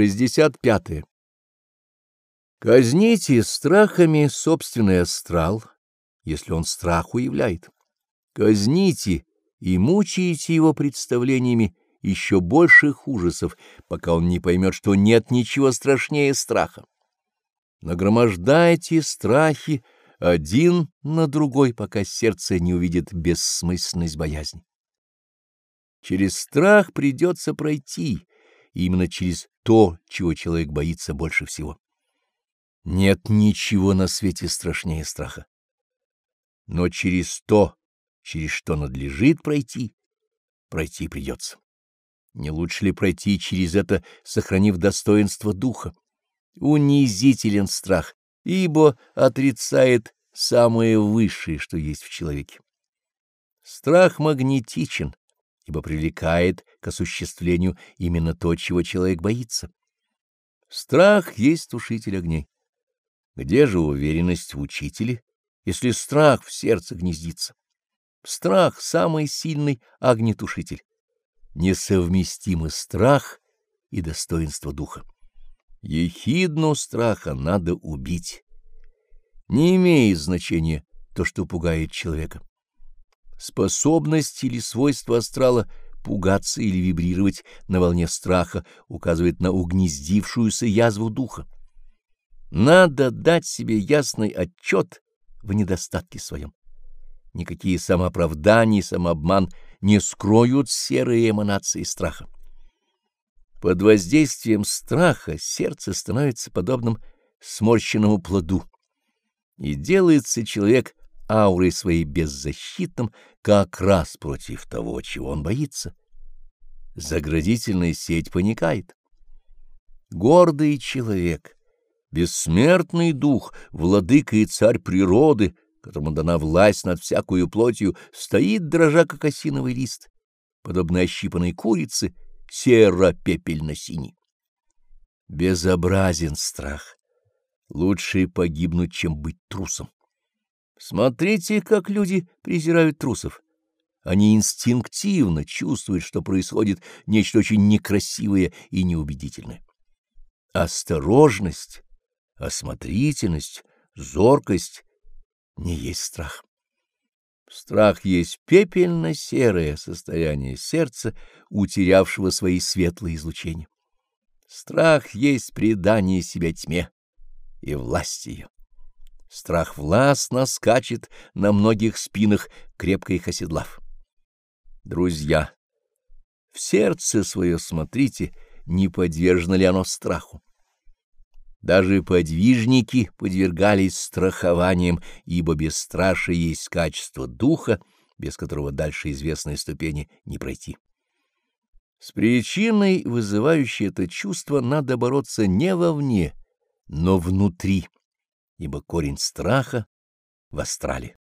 65. -е. Казните страхами собственный астрал, если он страх уявляет. Казните и мучаете его представлениями еще больших ужасов, пока он не поймет, что нет ничего страшнее страха. Нагромождайте страхи один на другой, пока сердце не увидит бессмысленность боязни. Через страх придется пройти, именно через то, чего человек боится больше всего. Нет ничего на свете страшнее страха. Но через то, через что надлежит пройти, пройти придется. Не лучше ли пройти через это, сохранив достоинство духа? Унизителен страх, ибо отрицает самое высшее, что есть в человеке. Страх магнетичен, ибо привлекает к осуществлению именно то, чего человек боится. Страх есть тушитель огней. Где же уверенность в учителе, если страх в сердце гнездится? Страх — самый сильный огнетушитель. Несовместимы страх и достоинство духа. Ехидну страха надо убить. Не имеет значения то, что пугает человека. Способность или свойство астрала пугаться или вибрировать на волне страха указывает на угнездившуюся язву духа. Надо дать себе ясный отчет в недостатке своем. Никакие самооправдания и самообман не скроют серые эманации страха. Под воздействием страха сердце становится подобным сморщенному плоду, и делается человек аурой своей беззащитным как раз против того, чего он боится. Заградительная сеть паникает. Гордый человек, бессмертный дух, владыка и царь природы, которому дана власть над всякую плотью, стоит, дрожа как осиновый лист, подобно ощипанной курице, серо-пепельно-синий. Безобразен страх. Лучше погибнуть, чем быть трусом. Смотрите, как люди презирают трусов. Они инстинктивно чувствуют, что происходит нечто очень некрасивое и неубедительное. Осторожность, осмотрительность, зоркость не есть страх. Страх есть пепельно-серое состояние сердца, утерявшего свои светлые излучения. Страх есть предание себя тьме и власть ее. Страх властно скачет на многих спинах, крепко их оседлав. Друзья, в сердце свое смотрите, не подвержено ли оно страху. Даже подвижники подвергались страхованиям, ибо бесстрашие есть качество духа, без которого дальше известной ступени не пройти. С причиной, вызывающей это чувство, надо бороться не вовне, но внутри, ибо корень страха в астрале.